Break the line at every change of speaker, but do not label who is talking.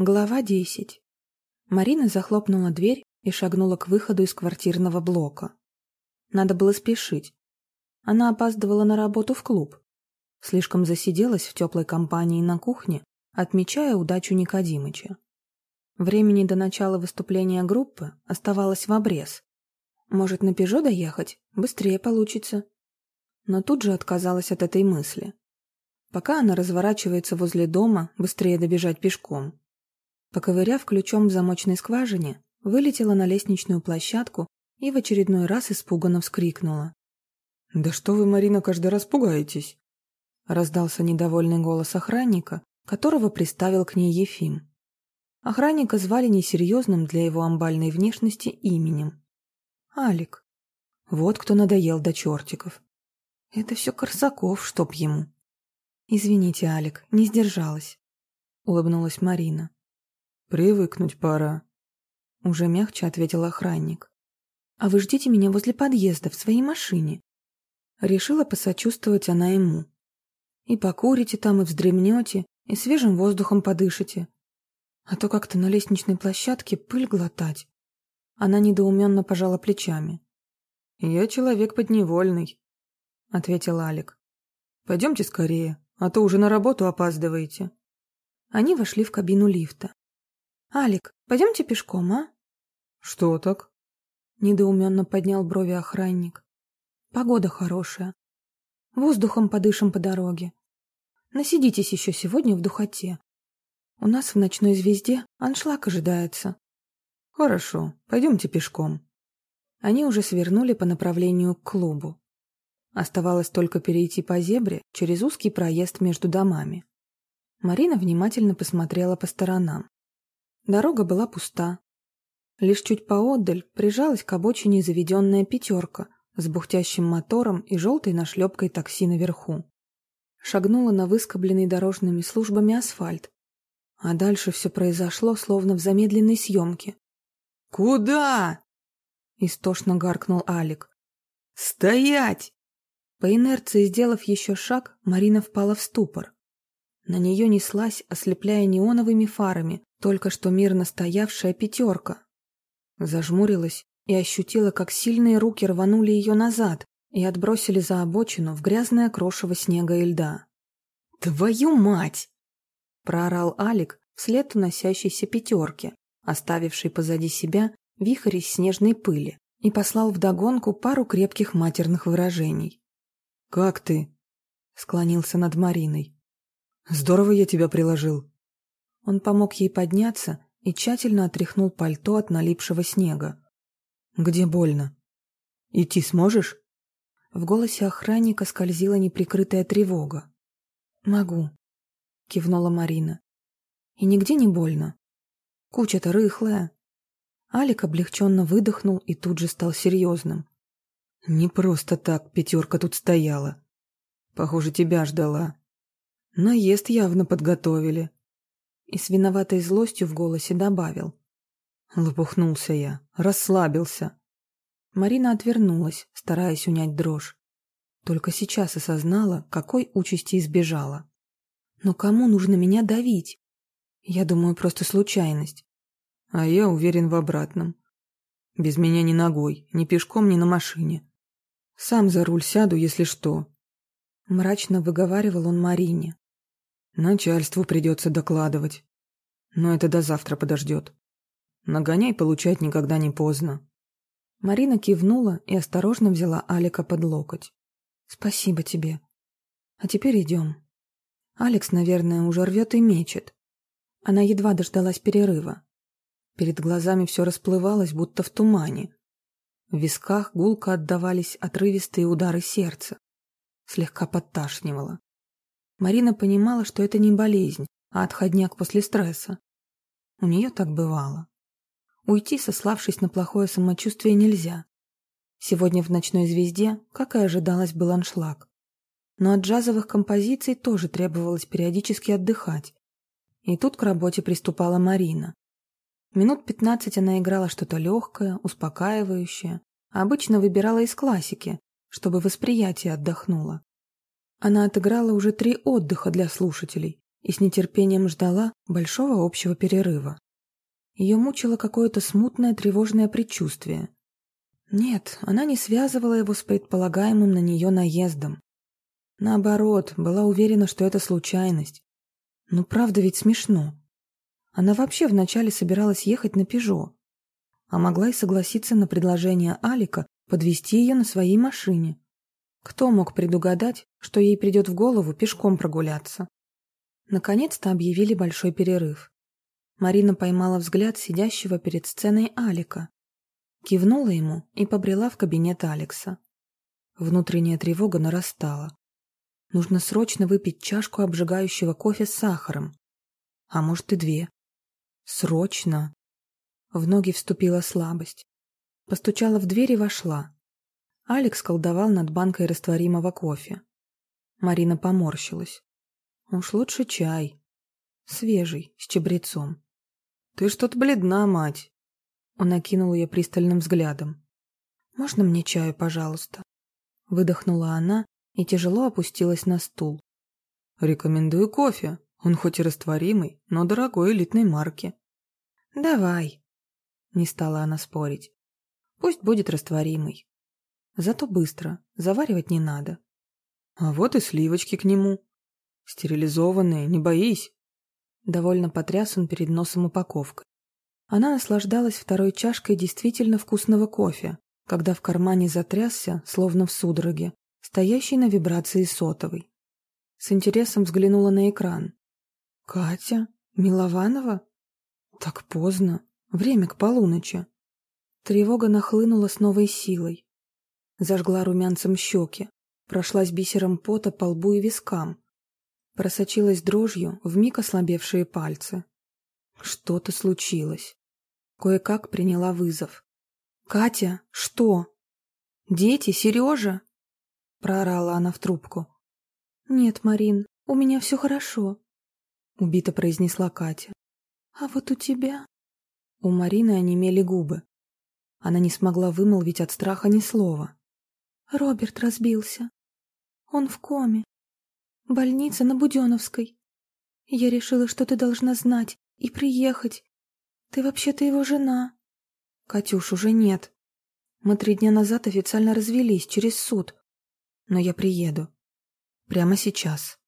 Глава 10. Марина захлопнула дверь и шагнула к выходу из квартирного блока. Надо было спешить. Она опаздывала на работу в клуб. Слишком засиделась в теплой компании на кухне, отмечая удачу Никодимыча. Времени до начала выступления группы оставалось в обрез. Может, на «Пежо» доехать? Быстрее получится. Но тут же отказалась от этой мысли. Пока она разворачивается возле дома, быстрее добежать пешком. Поковыряв ключом в замочной скважине, вылетела на лестничную площадку и в очередной раз испуганно вскрикнула.
«Да что вы, Марина, каждый раз пугаетесь?»
Раздался недовольный голос охранника, которого приставил к ней Ефим. Охранника звали несерьезным для его амбальной внешности именем. Алик. Вот кто надоел до чертиков. Это все Корсаков, чтоб ему. Извините, Алик, не сдержалась. Улыбнулась Марина.
«Привыкнуть пора», — уже мягче ответил охранник.
«А вы ждите меня возле подъезда в своей машине». Решила посочувствовать она ему. «И покурите там, и вздремнете, и свежим воздухом подышите. А то как-то на лестничной площадке пыль глотать». Она недоуменно пожала плечами.
«Я человек подневольный», — ответил Алик. «Пойдемте скорее, а то уже на работу опаздываете».
Они вошли в кабину лифта. «Алик, пойдемте пешком, а?»
«Что так?»
Недоуменно поднял брови охранник. «Погода хорошая. Воздухом подышим по дороге. Насидитесь еще сегодня в духоте. У нас в ночной звезде аншлаг ожидается».
«Хорошо, пойдемте пешком».
Они уже свернули по направлению к клубу. Оставалось только перейти по зебре через узкий проезд между домами. Марина внимательно посмотрела по сторонам. Дорога была пуста. Лишь чуть поотдаль прижалась к обочине заведенная пятерка с бухтящим мотором и желтой нашлепкой такси наверху. Шагнула на выскобленный дорожными службами асфальт. А дальше все произошло, словно в замедленной съемке.
«Куда?»
— истошно гаркнул Алик.
«Стоять!»
По инерции, сделав еще шаг, Марина впала в ступор. На нее неслась, ослепляя неоновыми фарами, только что мирно стоявшая пятерка. Зажмурилась и ощутила, как сильные руки рванули ее назад и отбросили за обочину в грязное крошево снега и льда.
«Твою мать!»
— проорал Алик вслед уносящейся пятерке, оставившей позади себя вихрь из снежной пыли, и послал вдогонку пару крепких матерных выражений.
«Как ты?»
— склонился над Мариной.
Здорово я тебя приложил.
Он помог ей подняться и тщательно отряхнул пальто от налипшего снега.
Где больно? Идти сможешь?
В голосе охранника скользила неприкрытая тревога. Могу, кивнула Марина. И нигде не больно. Куча-то рыхлая. Алик облегченно выдохнул и тут же стал серьезным.
Не просто так пятерка тут стояла. Похоже, тебя ждала. Наезд явно подготовили.
И с виноватой злостью в голосе добавил.
Лопухнулся я, расслабился.
Марина отвернулась, стараясь унять дрожь. Только сейчас осознала, какой участи избежала. Но кому нужно меня давить? Я думаю, просто случайность.
А я уверен в обратном. Без меня ни ногой, ни пешком, ни на машине. Сам за руль сяду, если что.
Мрачно выговаривал он Марине.
Начальству придется докладывать. Но это до завтра подождет. Нагоняй получать никогда не поздно.
Марина кивнула и осторожно взяла Алика под локоть. «Спасибо тебе. А теперь идем. Алекс, наверное, уже рвет и мечет». Она едва дождалась перерыва. Перед глазами все расплывалось, будто в тумане. В висках гулко отдавались отрывистые удары сердца. Слегка подташнивало. Марина понимала, что это не болезнь, а отходняк после стресса. У нее так бывало. Уйти, сославшись на плохое самочувствие, нельзя. Сегодня в «Ночной звезде», как и ожидалось, был аншлаг. Но от джазовых композиций тоже требовалось периодически отдыхать. И тут к работе приступала Марина. Минут пятнадцать она играла что-то легкое, успокаивающее, а обычно выбирала из классики, чтобы восприятие отдохнуло. Она отыграла уже три отдыха для слушателей и с нетерпением ждала большого общего перерыва. Ее мучило какое-то смутное тревожное предчувствие. Нет, она не связывала его с предполагаемым на нее наездом. Наоборот, была уверена, что это случайность. Ну, правда ведь смешно. Она вообще вначале собиралась ехать на «Пежо», а могла и согласиться на предложение Алика подвести ее на своей машине. Кто мог предугадать, что ей придет в голову пешком прогуляться? Наконец-то объявили большой перерыв. Марина поймала взгляд сидящего перед сценой Алика. Кивнула ему и побрела в кабинет Алекса. Внутренняя тревога нарастала. Нужно срочно выпить чашку обжигающего кофе с сахаром. А может и две. Срочно. В ноги вступила слабость. Постучала в дверь и вошла. Алекс колдовал над банкой растворимого кофе. Марина поморщилась. Уж лучше чай. Свежий, с чабрецом. «Ты что-то бледна, мать!» Он окинул ее пристальным взглядом. «Можно мне чаю, пожалуйста?» Выдохнула она и тяжело опустилась на стул.
«Рекомендую кофе. Он хоть и растворимый, но дорогой элитной марки».
«Давай!» Не стала она спорить. «Пусть будет растворимый. Зато быстро, заваривать не надо».
«А вот и сливочки к нему», Стерилизованные, не боись.
Довольно потряс он перед носом упаковкой. Она наслаждалась второй чашкой действительно вкусного кофе, когда в кармане затрясся, словно в судороге, стоящий на вибрации сотовый. С интересом взглянула на экран. «Катя? Милованова? Так поздно. Время к полуночи». Тревога нахлынула с новой силой. Зажгла румянцем щеки, прошлась бисером пота по лбу и вискам, Просочилась дрожью в миг ослабевшие пальцы. Что-то случилось. Кое-как приняла вызов. «Катя, что? Дети, Сережа?» Проорала она в трубку. «Нет, Марин, у меня все хорошо», — убито произнесла Катя. «А вот у тебя...» У Марины онемели губы. Она не смогла вымолвить от страха ни слова. «Роберт разбился. Он в коме. Больница на Буденовской. Я решила, что ты должна знать и приехать. Ты вообще-то его жена. Катюш, уже нет. Мы три дня назад официально развелись через суд. Но я приеду. Прямо сейчас.